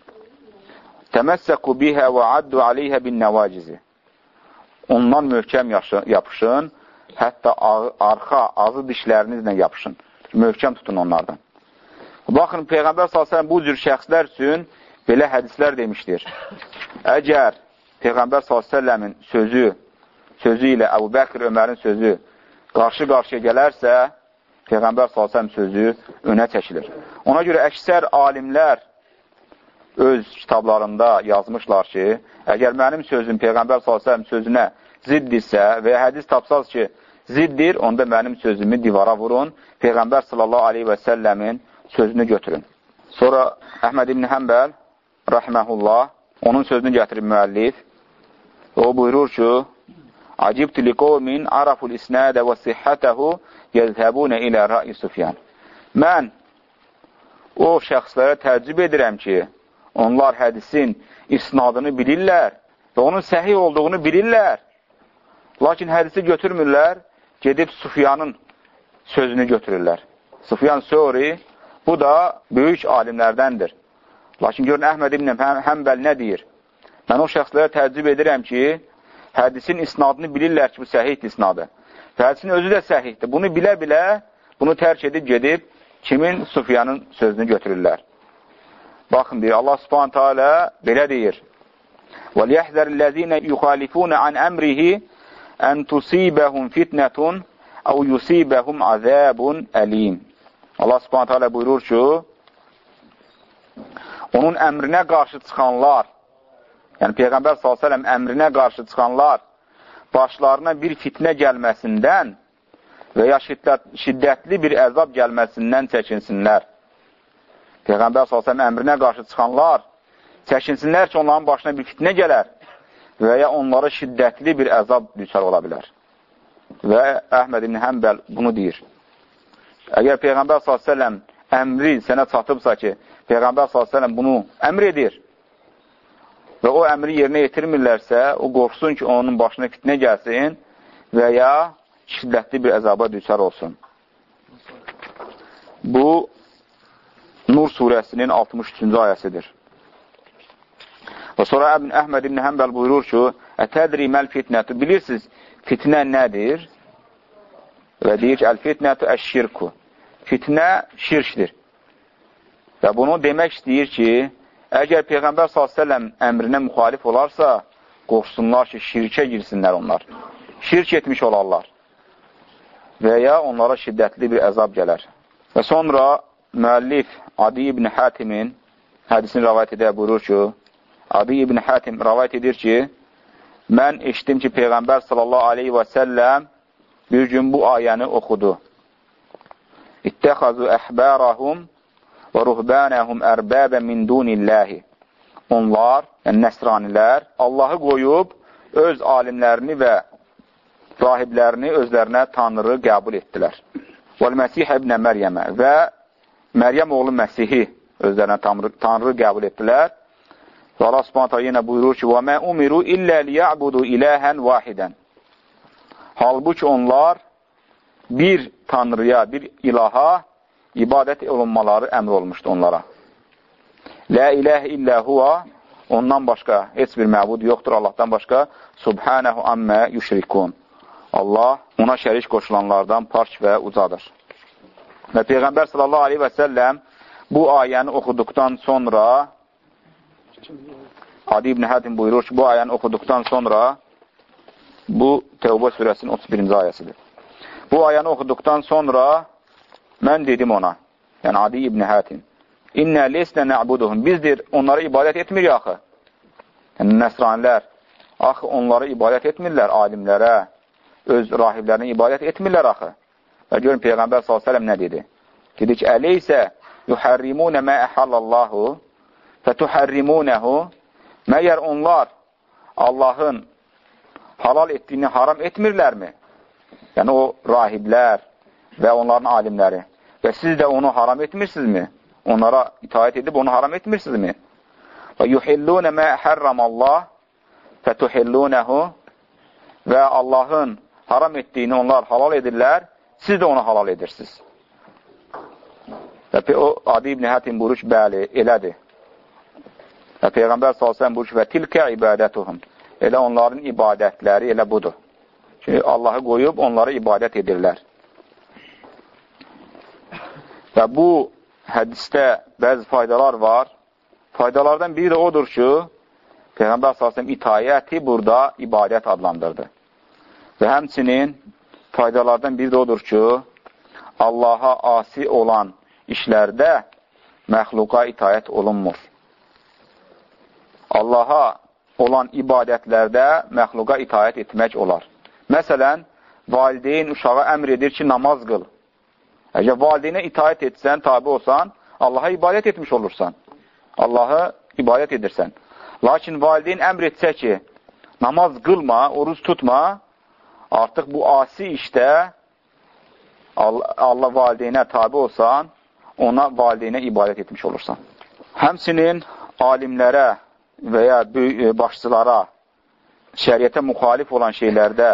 Təməssəqu bihə və addu aleyhə bin nəvacizi. Ondan möhkəm yapışın, hətta arxa, azı dişlərinizlə yapışın. Möhkəm tutun onlardan. Baxın, Peyğəmbər s.ə.v bu cür şəxslər üçün belə hədislər demişdir. Əgər Peyğəmbər s.ə.v-in sözü, sözü ilə Əbu Bəkr Ömərin sözü qarşı-qarşıya gələrsə, Peyğəmbər s.ə.v sözü önə çəkilir. Ona görə əksər alimlər öz kitablarında yazmışlar ki, əgər mənim sözüm Peyğəmbər s.ə.v sözünə ziddirsə və hədis tapsaz ki, ziddir, onda mənim sözümü divara vurun, Peyğəmbər s.ə.v-in sözünü götürün. Sonra Əhməd ibn Həmbəl, rəhməhullah, onun sözünü gətirib müəllif. O buyurur ki, Acibtu li qovmin araful isnədə və sihhətəhu yəzhəbunə ilə rə'i Sufyan. Mən o şəxslərə təəccüb edirəm ki, Onlar hədisin isnadını bilirlər və onun səhih olduğunu bilirlər. Lakin hədisi götürmürlər, gedib Sufyanın sözünü götürürlər. Sufyan Söri, bu da böyük alimlərdəndir. Lakin görün, Əhməd ibn Həmbəl nə deyir? Mən o şəxslərə təəccüb edirəm ki, hədisin isnadını bilirlər ki, bu səhih isnadı. Və hədisin özü də səhihdir. Bunu bilə-bilə, bunu tərk edib gedib, kimin? Sufyanın sözünü götürürlər. Baxın, deyir, Allah subhanətə alə belə deyir. وَلْيَحْذَرِ الَّذ۪ينَ يُخَالِفُونَ عَنْ أَمْرِهِ أَنْ تُصِيبَهُمْ فِتْنَةٌ أَوْ يُصِيبَهُمْ عَذَابٌ أَلِيمٌ Allah subhanətə alə buyurur ki, onun əmrinə qarşı çıxanlar, yəni Peyğəmbər s.ə.v əmrinə qarşı çıxanlar başlarına bir fitnə gəlməsindən və ya şiddət, şiddətli bir əzab gəlməsindən çəkinsinlər. Peyğəmbər s.ə.v əmrinə qarşı çıxanlar çəkinsinlər ki, onların başına bir fitnə gələr və ya onlara şiddətli bir əzab düşər ola bilər. Və Əhməd ibn Həmbəl bunu deyir. Əgər Peyğəmbər s.ə.v əmri sənə çatıbsa ki, Peyğəmbər s.ə.v bunu əmr edir və o əmri yerinə yetirmirlərsə, o qorxsun ki, onun başına fitnə gəlsin və ya şiddətli bir əzaba düşər olsun. Bu, Nur surəsinin 63-cü ayəsidir. Və sonra Əbn Əhməd ibn Həmbəl buyurur ki, Ətədri məl fitnətü, bilirsiniz, fitnə nədir? Və deyir ki, əl-fitnətü əşşirku. Fitnə şirkdir. Və bunu demək istəyir ki, Əgər Peyğəmbər s.ə.v əmrinə müxalif olarsa, qorxsunlar ki, şirkə girsinlər onlar. Şirk etmiş olarlar. Və ya onlara şiddətli bir əzab gələr. Və sonra müəllif Adi ibn Hətimin hədisini rəvayət edə buyurur ki, Adi ibn Hətim rəvayət edir ki, mən eşitdim ki, Peyğəmbər sallallahu aleyhi və səlləm bir gün bu ayəni oxudu. İttəxazu əhbərahum və ruhbənəhum ərbəbə min dunilləhi. Onlar, yəni nəsranilər, Allahı qoyub öz alimlərini və rahiblərini özlərinə Tanrı qəbul etdilər. Vəl-Məsih ibnə Məryəmə və Məryəm oğlu Məsihi özlərinə Tanrı, Tanrı qəbul etdilər. Və Allah subhanətə yenə buyurur ki, وَمَا أُمِرُوا إِلَّا لِيَعْبُدُوا إِلَهًا وَاحِدًا Halbuki onlar bir Tanrıya, bir ilaha ibadət olunmaları əmr olmuşdu onlara. Lə iləhə illə huva, ondan başqa heç bir məbud yoxdur Allahdan başqa. Subhanəhu ammə yüşrikun. Allah ona şərik qoşulanlardan parç və ucadır. Və Peyğəmbər sallallahu aleyhi və səlləm bu ayəni oxuduqdan sonra Adi ibn Hədim buyurur ki, bu ayəni oxuduqdan sonra bu Təvbə surəsinin 31-ci ayəsidir. Bu ayəni oxuduqdan sonra Mən dedim ona, yəni Adi ibn Hətim, İnnə lesnə nə'buduhum. Bizdir, onlara ibadət etmir axı. Yəni, nəsranilər, axı onlara ibadət etmirlər alimlərə, öz rahiblərinə ibadət etmirlər axı. Və görün, Peyğəmbər s.ə.v nə dedi? Dedi ki, əleysə yuhərrimunə mə əhəllallahu fətuhərrimunəhu Məyər onlar Allahın halal etdiyini haram etmirlərmi? Yəni, o rahiblər və onların alimləri. Və siz də onu haram etmirsinizmi? Onlara itaət edib onu haram etmirsinizmi? Və yuhillunə mə hərramallah fətuhillunəhu və Allahın haram etdiyini onlar halal edirlər, siz də onu halal edirsiniz. Və o Adi ibn Hətim buyurur ki, bəli, elədir. Və Peyğəmbər s.ə.v buyurur ki, və tilkə ibadətuhum. Elə onların ibadətləri elə budur. Ki, Allahı qoyub onlara ibadət edirlər. Və bu hədisdə bəzi faydalar var. Faydalardan biri də odur ki, Peyğəmbər s.ə.v itayəti burada ibadət adlandırdı. Və həmçinin faydalardan biri də odur ki, Allaha asi olan işlərdə məxluqa itayət olunmur. Allaha olan ibadətlərdə məxluqa itayət etmək olar. Məsələn, valideyn uşağa əmr edir ki, namaz qıl. Əgər valideynə itaət etsən, tabi olsan, Allaha ibadət etmiş olursan. Allahı ibadət edirsən. Lakin valideyn əmr etsə ki, namaz qılma, oruz tutma, artıq bu asi işdə Allah valideynə tabi olsan, ona valideynə ibadət etmiş olursan. Həmsinin alimlərə və ya başçılara şəriətə müxalif olan şeylərdə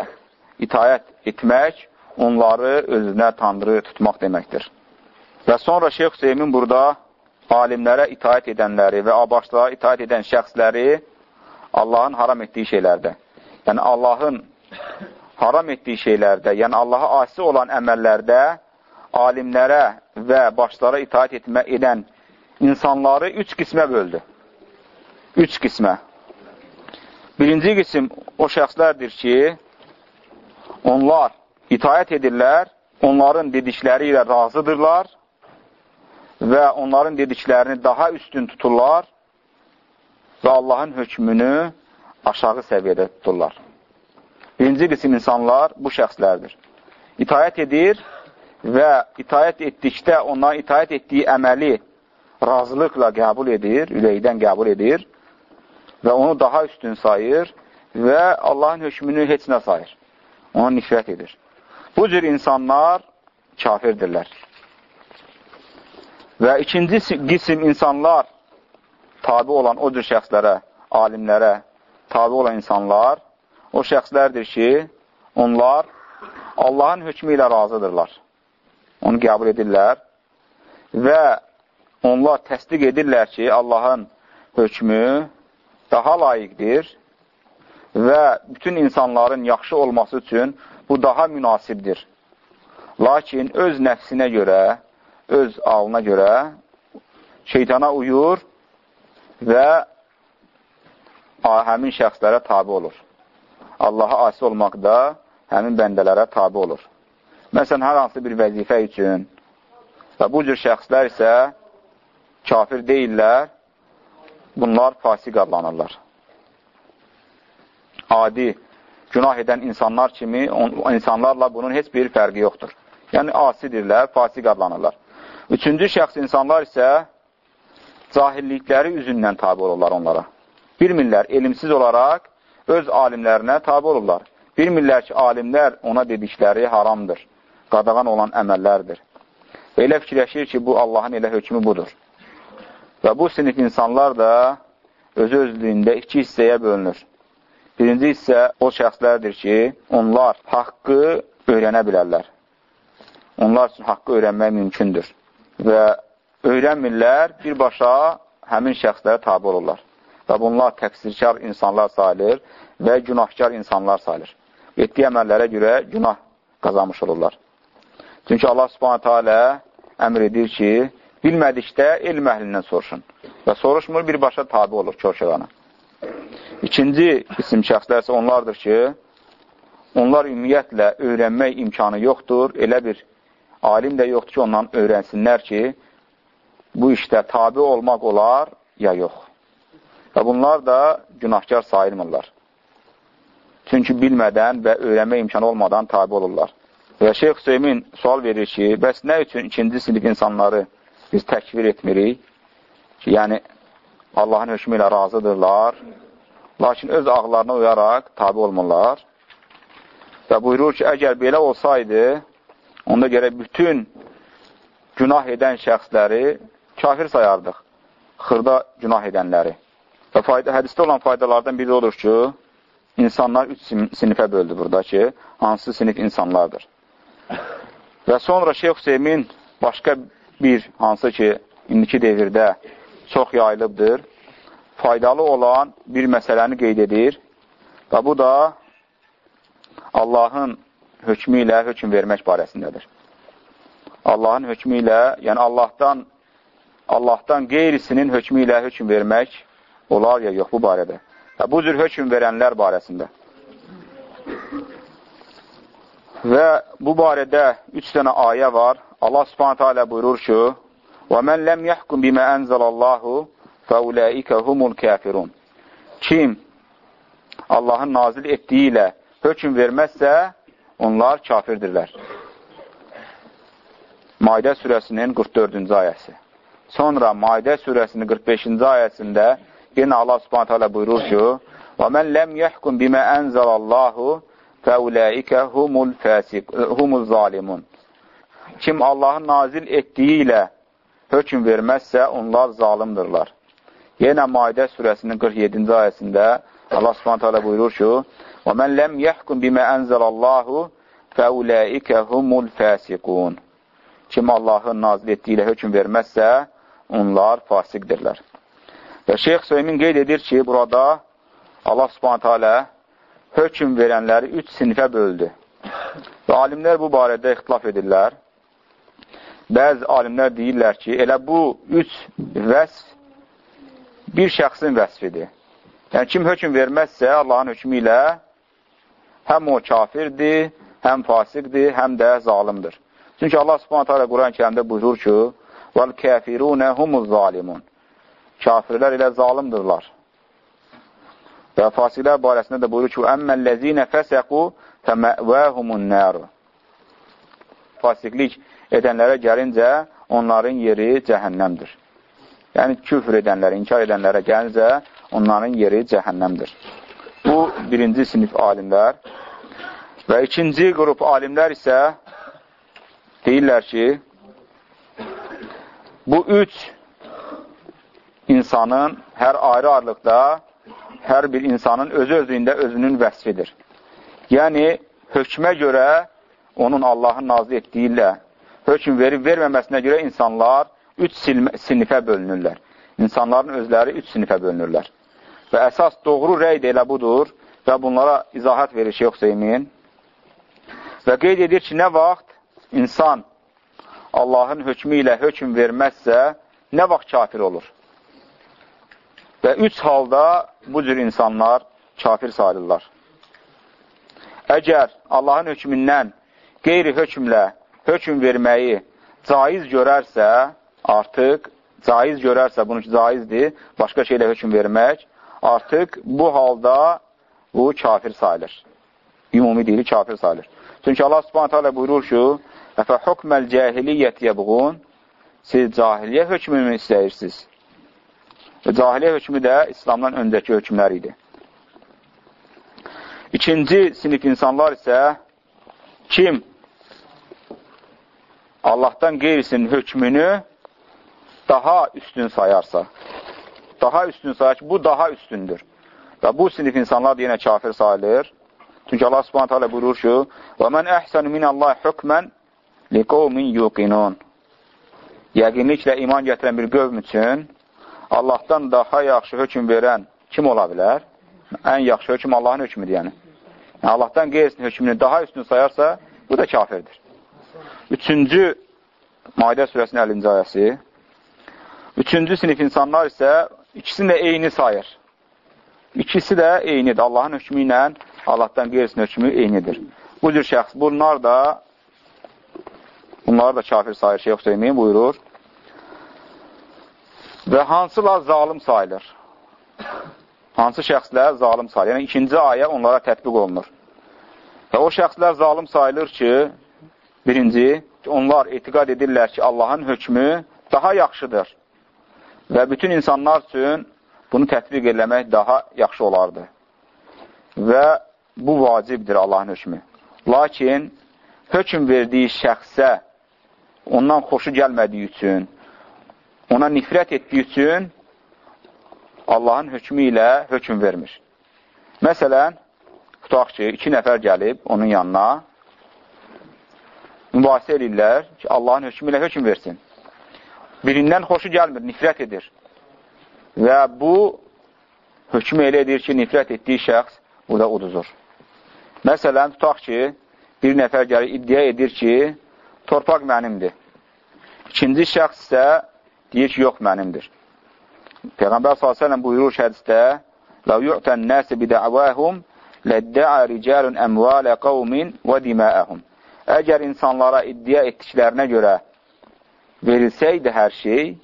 itayət etmək, onları özünə tanrı tutmaq deməkdir. Və sonra Şeyx Hüseymin burada alimlərə itaət edənləri və abaşlara itaət edən şəxsləri Allahın haram etdiyi şeylərdə, yəni Allahın haram etdiyi şeylərdə, yəni Allaha asi olan əməllərdə alimlərə və başlara itaət etmə edən insanları üç qismə böldü. Üç qismə. Birinci qism o şəxslərdir ki, onlar itaət edirlər, onların dedikləri ilə razıdırlar və onların dediklərini daha üstün tuturlar və Allahın hökmünü aşağı səviyyədə tuturlar. Birinci qism insanlar bu şəxslərdir. İtayət edir və itayət etdikdə ondan itayət etdiyi əməli razılıqla qəbul edir, ürəkdən qəbul edir və onu daha üstün sayır və Allahın hökmünü heç nə sayır. Ona nifrət edir. Bu cür insanlar kafirdirlər. Və ikinci qism insanlar tabi olan o cür şəxslərə, alimlərə tabi olan insanlar o şəxslərdir ki, onlar Allahın hökmü ilə razıdırlar. Onu qəbul edirlər və onlar təsdiq edirlər ki, Allahın hökmü daha layiqdir və bütün insanların yaxşı olması üçün bu daha münasibdir. Lakin öz nəfsinə görə, öz alına görə şeytana uyur və həmin şəxslərə tabi olur. Allaha asi olmaq da həmin bəndələrə tabi olur. Məsələn, hər hansı bir vəzifə üçün və bu cür şəxslər isə kafir deyirlər, bunlar fasik adlanırlar. Adi, günah edən insanlar kimi on, insanlarla bunun heç bir fərqi yoxdur. Yəni, asidirlər, fasik adlanırlar. Üçüncü şəxs insanlar isə cahillikləri üzündən tabi olurlar onlara. Bilmirlər, elimsiz olaraq öz alimlərinə tabi olurlar. Bilmirlər ki, alimlər ona dedikləri haramdır, qadağan olan əməllərdir. Və elə fikirləşir ki, bu Allahın elə hökmü budur. Və bu sinif insanlar da özü özlüyündə iki hissəyə bölünür. Birinci hissə o şəxslərdir ki, onlar haqqı öyrənə bilərlər. Onlar üçün haqqı öyrənmək mümkündür. Və öyrənmirlər, birbaşa həmin şəxslərə tabi olurlar və bunlar təqsirkar insanlar sayılır və günahkar insanlar sayılır. Etdiyi əməllərə görə günah qazanmış olurlar. Çünki Allah subhanətə alə əmr edir ki, bilmədikdə elm əhlindən soruşun və soruşmur, birbaşa tabi olur körşəqana. İkinci isim şəxslər isə onlardır ki, onlar ümumiyyətlə öyrənmək imkanı yoxdur, elə bir alim də yoxdur ki, ondan öyrənsinlər ki, bu işdə tabi olmaq olar ya yox. Və bunlar da günahkar sayılmırlar. Çünki bilmədən və öyrənmə imkanı olmadan tabi olurlar. Və Şeyx Hüseymin sual verir ki, bəs nə üçün ikinci sinif insanları biz təkvir etmirik? Ki, yəni, Allahın hökmü ilə razıdırlar, lakin öz ağlarına uyaraq tabi olmurlar. Və buyurur ki, əgər belə olsaydı, onda gərək bütün günah edən şəxsləri kafir sayardıq, xırda günah edənləri. Və fayda, hədisdə olan faydalardan biri odur ki, insanlar üç sinifə böldü burada ki, hansı sinif insanlardır. Və sonra Şeyx Hüseymin başqa bir, hansı ki, indiki devirdə çox yayılıbdır, faydalı olan bir məsələni qeyd edir və bu da Allahın hökmü ilə hökm vermək barəsindədir. Allahın hökmü ilə, yəni Allahdan Allahdan qeyrisinin hökmü ilə hökm vermək olar ya yox bu barədə. Və bu cür hökm verənlər barəsində. Və bu barədə üç dənə ayə var. Allah subhanətə alə buyurur ki, Və mən ləm yəhkum bimə ənzəlallahu fəuləikə humul kafirun. Kim Allahın nazil etdiyi ilə hökum verməzsə, onlar kafirdirlər. Maidə surəsinin 44-cü ayəsi. Sonra Maidə surəsinin 45-ci ayəsində yenə Allah Subhanahu taala buyurur ki: "Və men lem yahkum bima enzelallahu feulaika humul fasik humuz zalimun." Kim Allahın nazil etdiyi ilə hökm verməzsə, onlar zalimdirlər. Yenə Maidə surəsinin 47-ci ayəsində Allah subhanət hələ buyurur ki, Və mən ləm yəhkum bimə ənzəlallahu fəuləikə humul fəsiqun. Kim Allahın nazil etdiyi ilə hökum verməzsə, onlar fasiqdirlər. Və Şeyx Söymin qeyd edir ki, burada Allah subhanətə alə hökum verənləri üç sinifə böldü. Və alimlər bu barədə ixtilaf edirlər. Bəzi alimlər deyirlər ki, elə bu üç vəsf bir şəxsin vəsfidir. Yəni, kim hökum verməzsə, Allahın hökmü ilə həm o kafirdir, həm fasiqdir, həm də zalimdir. Çünki Allah subhanətə alə Quran-ı kərimdə buyurur ki, وَالْكَافِرُونَ هُمُ الظَّالِمُونَ Kafirlər ilə zalimdirlər. Və fasiqlər barəsində də buyurur ki, əmməlləzinə fəsəqu fəməvəhumun nəru. Fasiqlik edənlərə gəlincə, onların yeri cəhənnəmdir. Yəni, küfr edənlərə, inkar edənlərə gəlincə, onların yeri cəhənnəmdir. Bu, birinci sinif alimlər. Və ikinci qrup alimlər isə deyirlər ki, bu üç insanın hər ayrı-ayrılıqda hər bir insanın özü-özlüyündə özünün vəsfidir. Yəni, hökmə görə onun Allahın nazı etdiyi ilə hökm verib verməməsinə görə insanlar üç sinifə bölünürlər. İnsanların özləri üç sinifə bölünürlər. Və əsas doğru rəy də elə budur və bunlara izahat verir Şeyx Hüseymin. Və qeyd edir ki, nə vaxt insan Allahın hökmü ilə hökm verməzsə, nə vaxt kafir olur? Və üç halda bu cür insanlar kafir sayılırlar. Əgər Allahın hökmündən qeyri hökmlə hökm verməyi caiz görərsə, artıq caiz görərsə, bunu ki, caizdir, başqa şeylə hökm vermək, artıq bu halda bu kafir sayılır. Ümumi deyili kafir sayılır. Çünki Allah subhanətə alə buyurur ki, Əfə hukməl cəhiliyyət yəbğun, siz cahiliyyə hökmünü istəyirsiniz. Cahiliyyə hökmü də İslamdan öncəki hökmlər idi. İkinci sinif insanlar isə kim Allahdan qeyrisinin hökmünü daha üstün sayarsa, daha üstün sayar ki, bu daha üstündür. Və bu sinif insanlar da yenə kafir sayılır. Çünki Allah subhanətə alə buyurur ki, وَمَنْ أَحْسَنُ مِنَ اللّٰهِ حُكْمًا لِقَوْمٍ يُقِنُونَ Yəqinliklə iman gətirən bir qövm üçün Allahdan daha yaxşı hökm verən kim ola bilər? Ən yaxşı hökm Allahın hökmüdür, yəni. yəni Allahdan qeyrisinin hökmünü daha üstün sayarsa, bu da kafirdir. Üçüncü, Maidə surəsinin 50-ci ayəsi. Üçüncü sinif insanlar isə ikisini də eyni sayır. İkisi də eynidir. Allahın hökmü ilə Allahdan qeyrisinin hökmü eynidir. Bu cür şəxs, bunlar da bunları da kafir sayır Şeyh Hüseymin buyurur. Və hansılar zalim sayılır? Hansı şəxslər zalim sayılır? Yəni, ikinci ayə onlara tətbiq olunur. Və o şəxslər zalim sayılır ki, birinci, onlar etiqad edirlər ki, Allahın hökmü daha yaxşıdır və bütün insanlar üçün bunu tətbiq eləmək daha yaxşı olardı. Və bu vacibdir Allahın hökmü. Lakin, hökm verdiyi şəxsə ondan xoşu gəlmədiyi üçün, ona nifrət etdiyi üçün Allahın hökmü ilə hökm vermir. Məsələn, tutaq ki, iki nəfər gəlib onun yanına, mübahisə edirlər ki, Allahın hökmü ilə hökm versin. Birindən xoşu gəlmir, nifrət edir. Və bu, hökmü elə edir ki, nifrət etdiyi şəxs burada uduzur. Məsələn, tutaq ki, bir nəfər gəlir, iddia edir ki, torpaq mənimdir. İkinci şəxs isə deyir ki, yox, mənimdir. Peyğəmbər s.ə.v buyurur hədisdə, لَوْ يُعْتَ النَّاسِ بِدَعْوَاهُمْ لَدَّعَ رِجَالٌ أَمْوَالَ قَوْمٍ وَدِمَاءَهُمْ Əgər insanlara iddia etdiklərinə görə verilsəydi hər şey,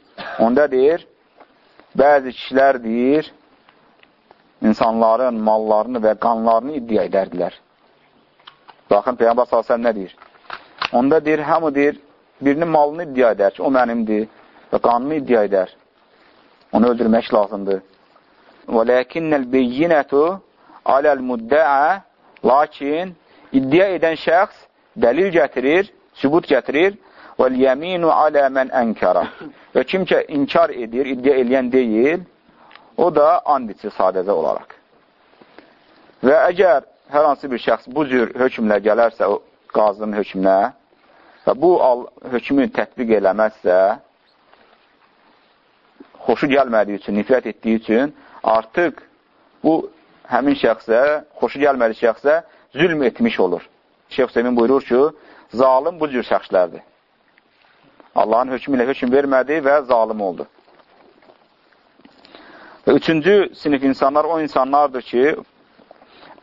onda deyir, bəzi kişilər deyir, insanların mallarını və qanlarını iddia edərdilər. Baxın, Peyğəmbər s.ə.v nə deyir? Onda deyir, hamı deyir, birinin malını iddia edər ki, o mənimdir və qanunu iddia edər. Onu öldürmək lazımdır. Və ləkinnəl beyyinətu aləl müddəə lakin iddia edən şəxs dəlil gətirir, sübut gətirir yəminu alə mən ənkara. Və kim ki, inkar edir, iddia eləyən deyil, o da and içir sadəcə olaraq. Və əgər hər hansı bir şəxs bu cür hökmlə gələrsə o qazının hökmünə və bu hökmün tətbiq eləməzsə, xoşu gəlmədiyi üçün, nifrət etdiyi üçün artıq bu həmin şəxsə, xoşu gəlmədiyi şəxsə zülm etmiş olur. Şeyx Hüseymin buyurur ki, zalim bu cür şəxslərdir. Allahın hökmü ilə hökm vermədi və zalim oldu. Və üçüncü sinif insanlar o insanlardır ki,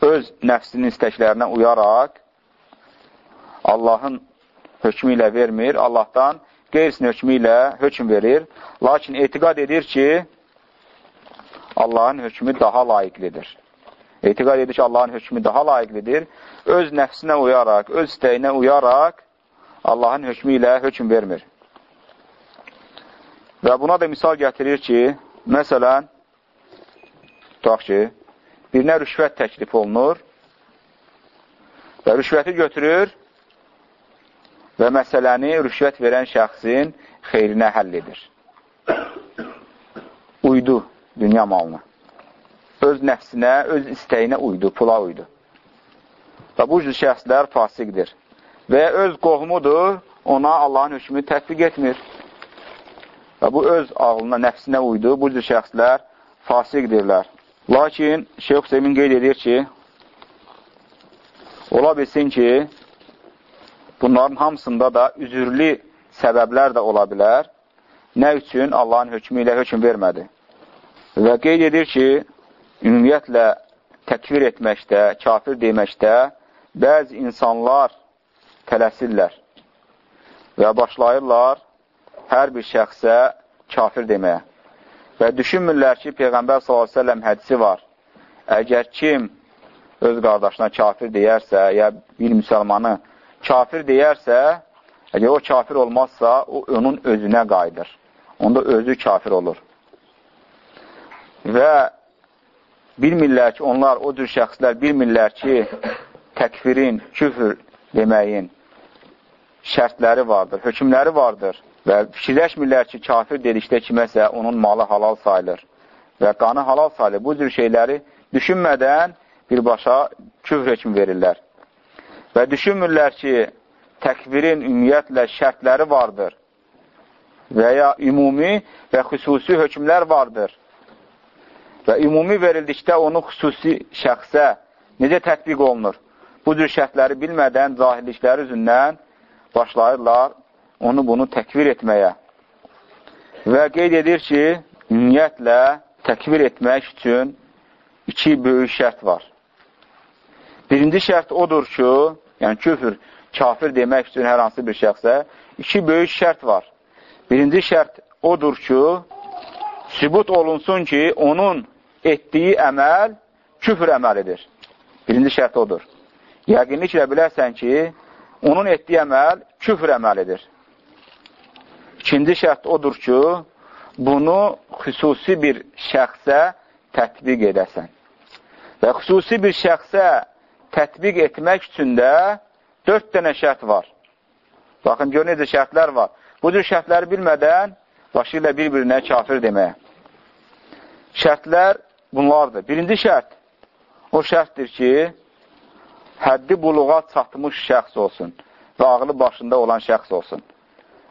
öz nəfsinin istəklərinə uyaraq Allahın hökmü ilə vermir, Allahdan qeyrisinin hökmü ilə hökm verir. Lakin etiqad edir ki, Allahın hökmü daha layiqlidir. Etiqad edir ki, Allahın hökmü daha layiqlidir. Öz nəfsinə uyaraq, öz istəyinə uyaraq Allahın hökmü ilə hökm vermir. Və buna da misal gətirir ki, məsələn, tutaq ki, birinə rüşvət təklif olunur və rüşvəti götürür və məsələni rüşvət verən şəxsin xeyrinə həll edir. Uydu dünya malına. Öz nəfsinə, öz istəyinə uydu, pula uydu. Və bu cür şəxslər fasiqdir. Və öz qohumudur, ona Allahın hökmü tətbiq etmir. Və bu öz ağlına, nəfsinə uydu, bu cür şəxslər fasiqdirlər. Lakin Şeyh Hüseymin qeyd edir ki, ola bilsin ki, bunların hamısında da üzürlü səbəblər də ola bilər. Nə üçün Allahın hökmü ilə hökm vermədi? Və qeyd edir ki, ümumiyyətlə təkvir etməkdə, kafir deməkdə bəzi insanlar tələsirlər və başlayırlar hər bir şəxsə kafir deməyə. Və düşünmürlər ki, Peyğəmbər s.ə.v hədisi var. Əgər kim öz qardaşına kafir deyərsə, ya bir müsəlmanı kafir deyərsə, əgər o kafir olmazsa, o onun özünə qayıdır. Onda özü kafir olur. Və bilmirlər ki, onlar, o cür şəxslər bilmirlər ki, təkfirin, küfür deməyin şərtləri vardır, hökmləri vardır. Və fikirləşmirlər ki, kafir dedikdə kiməsə onun malı halal sayılır və qanı halal sayılır. Bu cür şeyləri düşünmədən birbaşa küfr hökm verirlər. Və düşünmürlər ki, təkvirin ümumiyyətlə şərtləri vardır və ya ümumi və xüsusi hökmlər vardır. Və ümumi verildikdə onu xüsusi şəxsə necə tətbiq olunur? Bu cür şərtləri bilmədən cahillikləri üzündən başlayırlar onu bunu təkvir etməyə. Və qeyd edir ki, ümumiyyətlə təkvir etmək üçün iki böyük şərt var. Birinci şərt odur ki, yəni küfür, kafir demək üçün hər hansı bir şəxsə iki böyük şərt var. Birinci şərt odur ki, sübut olunsun ki, onun etdiyi əməl küfür əməlidir. Birinci şərt odur. Yəqinliklə bilərsən ki, onun etdiyi əməl küfür əməlidir. İkinci şərt odur ki, bunu xüsusi bir şəxsə tətbiq edəsən. Və xüsusi bir şəxsə tətbiq etmək üçün də dörd dənə şərt var. Baxın, gör necə şərtlər var. Bu cür şərtləri bilmədən başı ilə bir-birinə kafir deməyə. Şərtlər bunlardır. Birinci şərt, o şərtdir ki, həddi buluğa çatmış şəxs olsun və ağlı başında olan şəxs olsun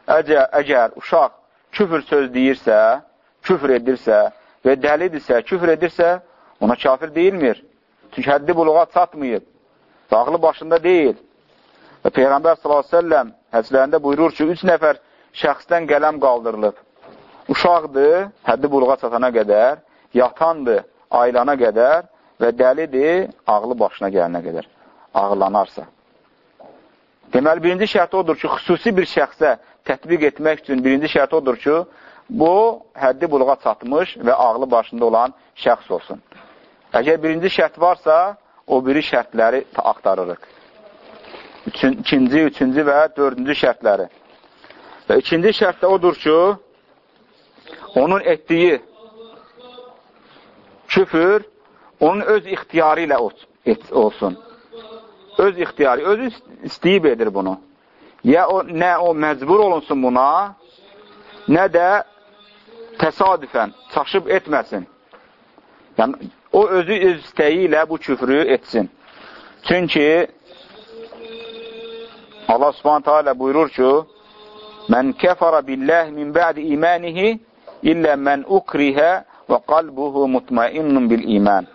əgər, əgər uşaq küfür söz deyirsə, küfür edirsə və dəlidirsə, küfür edirsə, ona kafir deyilmir. Çünki həddi buluğa çatmayıb. Dağlı başında deyil. Və Peyğəmbər s.ə.v həclərində buyurur ki, üç nəfər şəxsdən qələm qaldırılıb. Uşaqdır, həddi buluğa çatana qədər, yatandır, aylana qədər və dəlidir, ağlı başına gəlinə qədər. Ağlanarsa. Deməli, birinci şərt odur ki, xüsusi bir şəxsə tətbiq etmək üçün birinci şərt odur ki, bu həddi buluğa çatmış və ağlı başında olan şəxs olsun. Əgər birinci şərt varsa, o biri şərtləri axtarırıq. Üçün, ikinci, üçüncü və dördüncü şərtləri. Və ikinci şərt də odur ki, onun etdiyi küfür onun öz ixtiyarı ilə olsun. Öz ixtiyarı, özü istəyib edir bunu. Ya o, nə o məcbur olunsun buna, nə də təsadüfən çaşıb etməsin. Yəni, o özü öz istəyi ilə bu küfrü etsin. Çünki Allah subhanətə alə buyurur ki, Mən kəfara billəh min bə'di imanihi illə mən ukrihə və qalbuhu mutmainnun bil iman.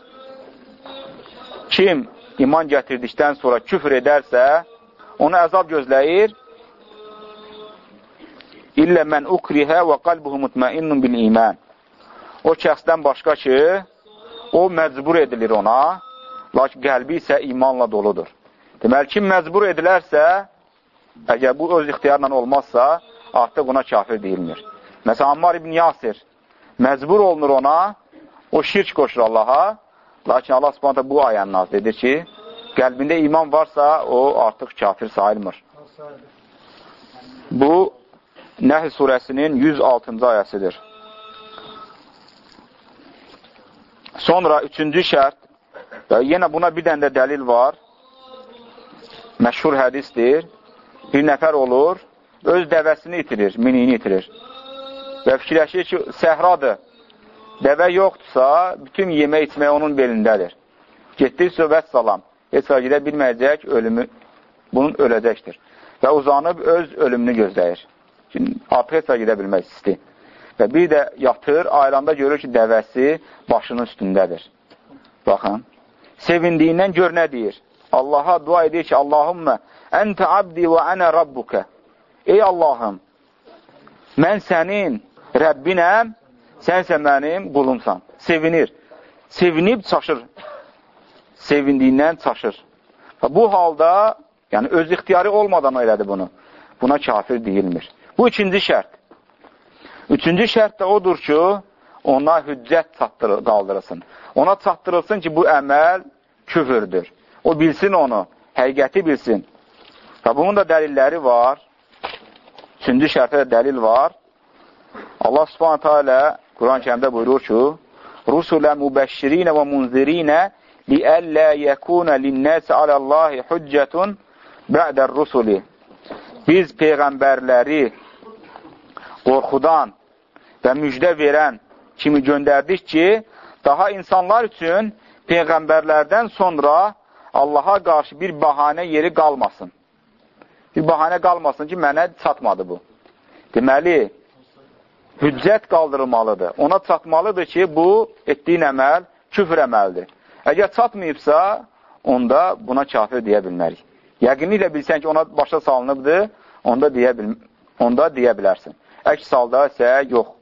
Kim iman gətirdikdən sonra küfr edərsə, onu əzab gözləyir. İllə mən ukrihə və qalbuhu mutmainnun bil iman. O şəxsdən başqa ki, o məcbur edilir ona, lakin qəlbi isə imanla doludur. Deməli, kim məcbur edilərsə, əgər bu öz ixtiyarla olmazsa, artıq ona kafir deyilmir. Məsələn, Ammar ibn Yasir məcbur olunur ona, o şirk qoşur Allaha, lakin Allah subhanətə bu ayəni naz edir ki, qəlbində iman varsa, o artıq kafir sayılmır. Bu, Nəhl surəsinin 106-cı ayəsidir. Sonra üçüncü şərt, və yenə buna bir dənə də dəlil var, məşhur hədisdir, bir nəfər olur, öz dəvəsini itirir, miniyini itirir və fikirləşir ki, səhradır, dəvə yoxdursa, bütün yemək içmək onun belindədir. Getdir, söhbət salam, heç və gedə bilməyəcək, ölümü, bunun öləcəkdir və uzanıb öz ölümünü gözləyir. Çünki artıq heç və gedə bilmək isti. Və bir də yatır, ayranda görür ki, dəvəsi başının üstündədir. Baxın, sevindiyindən gör nə deyir. Allaha dua edir ki, Allahümmə, əntə abdi və ənə rabbukə. Ey Allahım, mən sənin Rəbbinəm, sən isə mənim qulumsan. Sevinir. Sevinib çaşır. Sevindiyindən çaşır. Və bu halda, yəni öz ixtiyarı olmadan elədi bunu. Buna kafir deyilmir. Bu ikinci şərt. Üçüncü şərt də odur ki, ona hüccət qaldırılsın. Ona çatdırılsın ki, bu əməl küfürdür. O bilsin onu, həqiqəti bilsin. Və bunun da dəlilləri var. Üçüncü şərtə də dəlil var. Allah subhanətə alə Quran-ı kərimdə buyurur ki, Rusulə mübəşşirinə və munzirinə liəllə yəkunə linnəsi aləllahi hüccətun bə'dər rusuli. Biz peyğəmbərləri qorxudan və müjdə verən kimi göndərdik ki, daha insanlar üçün peyğəmbərlərdən sonra Allaha qarşı bir bahanə yeri qalmasın. Bir bahanə qalmasın ki, mənə çatmadı bu. Deməli, hüccət qaldırılmalıdır. Ona çatmalıdır ki, bu etdiyin əməl küfr əməldir. Əgər çatmayıbsa, onda buna kafir deyə bilmərik. Yəqinliklə bilsən ki, ona başa salınıbdır, onda deyə, bil onda deyə bilərsin. Əks halda isə yox.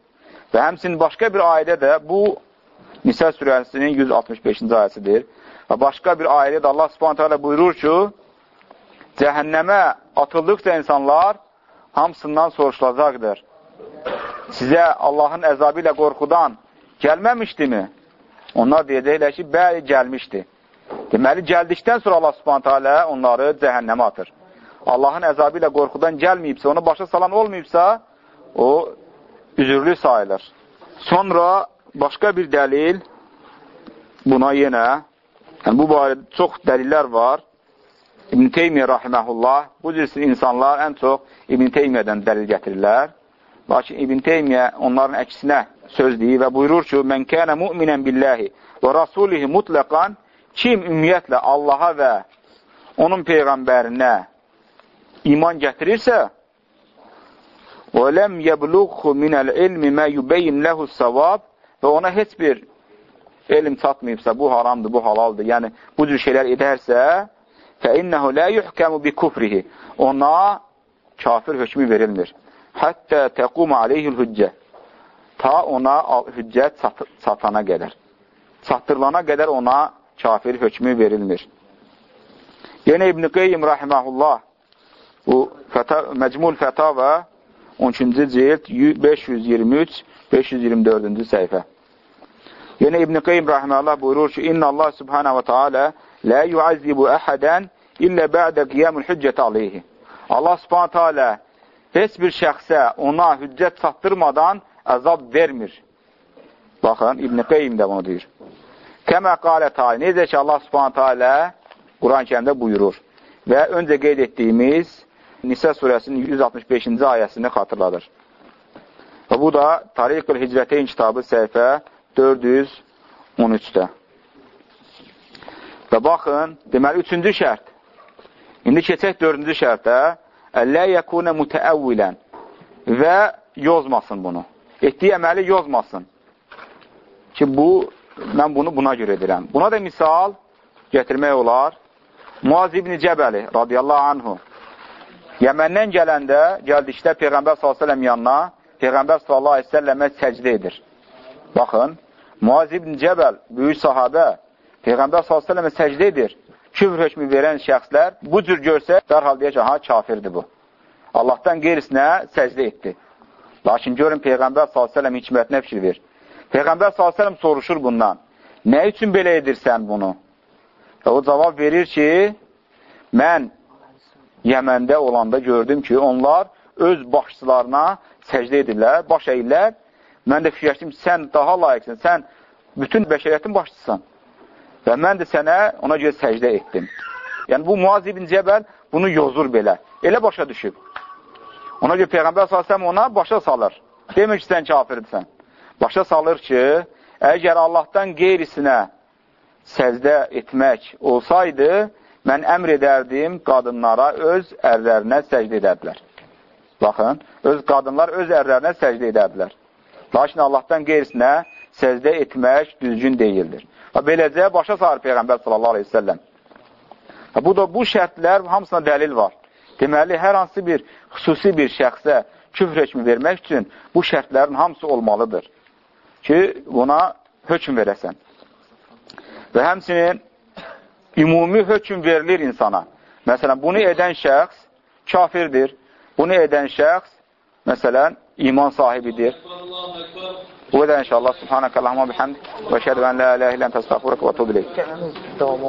Və həmsinin başqa bir ayədə də bu Nisə surəsinin 165-ci ayəsidir. Və başqa bir ayədə də Allah subhanətə alə buyurur ki, cəhənnəmə atıldıqca insanlar hamısından soruşulacaqdır. Sizə Allahın əzabı ilə qorxudan gəlməmişdimi? Onlar deyəcəklər ki, bəli, gəlmişdi. Deməli, gəldikdən sonra Allah subhanətə alə onları cəhənnəmə atır. Allahın əzabı ilə qorxudan gəlməyibsə, onu başa salan olmayıbsa, o üzürlü sayılır. Sonra başqa bir dəlil buna yenə, yəni bu barədə çox dəlillər var. İbn Teymiyyə rahiməhullah, bu cür insanlar ən çox İbn Teymiyyədən dəlil gətirirlər. Lakin İbn Teymiyyə onların əksinə söz deyir və buyurur ki, Mən kənə müminən billəhi və rasulihi mutlaqan kim ümumiyyətlə Allaha və onun Peyğəmbərinə iman gətirirsə və ləm yəbluğhu minəl ilmi mə yubeyin ləhu savab və ona heç bir elm çatmayıbsa, bu haramdır, bu halaldır, yəni bu cür şeylər edərsə, fəinnəhu lə yuhkəmu bi kufrihi. Ona kafir hökmü verilmir. Həttə təqum aleyhül hüccə. Ta ona hüccət çatana qədər. Çatdırılana qədər ona kafir hökmü verilmir. Yenə İbn-i Qeyyim rahiməhullah bu fəta, Məcmul Fətavə 13-cü cilt 523-524-cü səhifə. Yenə İbn-i rahiməhullah buyurur ki, İnna Allah subhanə və teala lə yuazzibu əhədən illə bə'də qiyamul hüccət aleyhi. Allah subhanə teala heç bir şəxsə ona hüccət çatdırmadan əzab vermir. Baxın, İbn-i Qeyyim də bunu deyir. Kəmə qalə taali. Necə ki, Allah subhanətə alə Quran-ı kərimdə buyurur. Və öncə qeyd etdiyimiz Nisə surəsinin 165-ci ayəsini xatırladır. Və bu da Tariq-ül Hicrəteyn kitabı səhifə 413-də. Və baxın, deməli, üçüncü şərt. İndi keçək dördüncü şərtə. Əllə yəkunə mütəəvvilən və yozmasın bunu. Etdiyi əməli yozmasın. Ki, bu, mən bunu buna görə edirəm. Buna da misal gətirmək olar. Muaz ibn Cəbəli, radiyallahu anhu, Yəməndən gələndə, gəldikdə Peyğəmbər s.ə.v yanına, Peyğəmbər s.ə.və səcdə edir. Baxın, Muaz ibn Cəbəl, böyük sahabə, Peyğəmbər s.ə.və səcdə edir. Küfr hökmü verən şəxslər bu cür görsə, dərhal deyək ki, ha, kafirdir bu. Allahdan qeyrisinə səcdə etdi. Lakin görün, Peyğəmbər s.ə.v hikmətinə fikir ver. Peyğəmbər s.ə.v soruşur bundan. Nə üçün belə edirsən bunu? Və o cavab verir ki, mən Yəməndə olanda gördüm ki, onlar öz başçılarına səcdə edirlər, baş əyirlər. Mən də fikirləşdim, sən daha layiqsin, sən bütün bəşəriyyətin başçısan. Və mən də sənə ona görə səcdə etdim. Yəni, bu Muaz ibn Cəbəl bunu yozur belə. Elə başa düşüb. Ona görə Peyğəmbər s.ə.v ona başa salır. Demir ki, sən kafirdirsən. Başa salır ki, əgər Allahdan qeyrisinə səcdə etmək olsaydı, mən əmr edərdim qadınlara öz ərlərinə səcdə edərdilər. Baxın, öz qadınlar öz ərlərinə səcdə edərdilər. Lakin Allahdan qeyrisinə səcdə etmək düzgün deyildir. Və beləcə başa sarı Peyğəmbər sallallahu aleyhi ve sellem. Bu da bu şərtlər hamısına dəlil var. Deməli, hər hansı bir xüsusi bir şəxsə küfr hökmü vermək üçün bu şərtlərin hamısı olmalıdır ki, buna hökm verəsən. Və həmsinin ümumi hökm verilir insana. Məsələn, bunu edən şəxs kafirdir. Bunu edən şəxs, məsələn, iman sahibidir. Bu qədər inşallah. Subhanəkə Allahumma bihamd və şəhədə və la ilahe illə təstəğfurək və tubiləyik. Davamı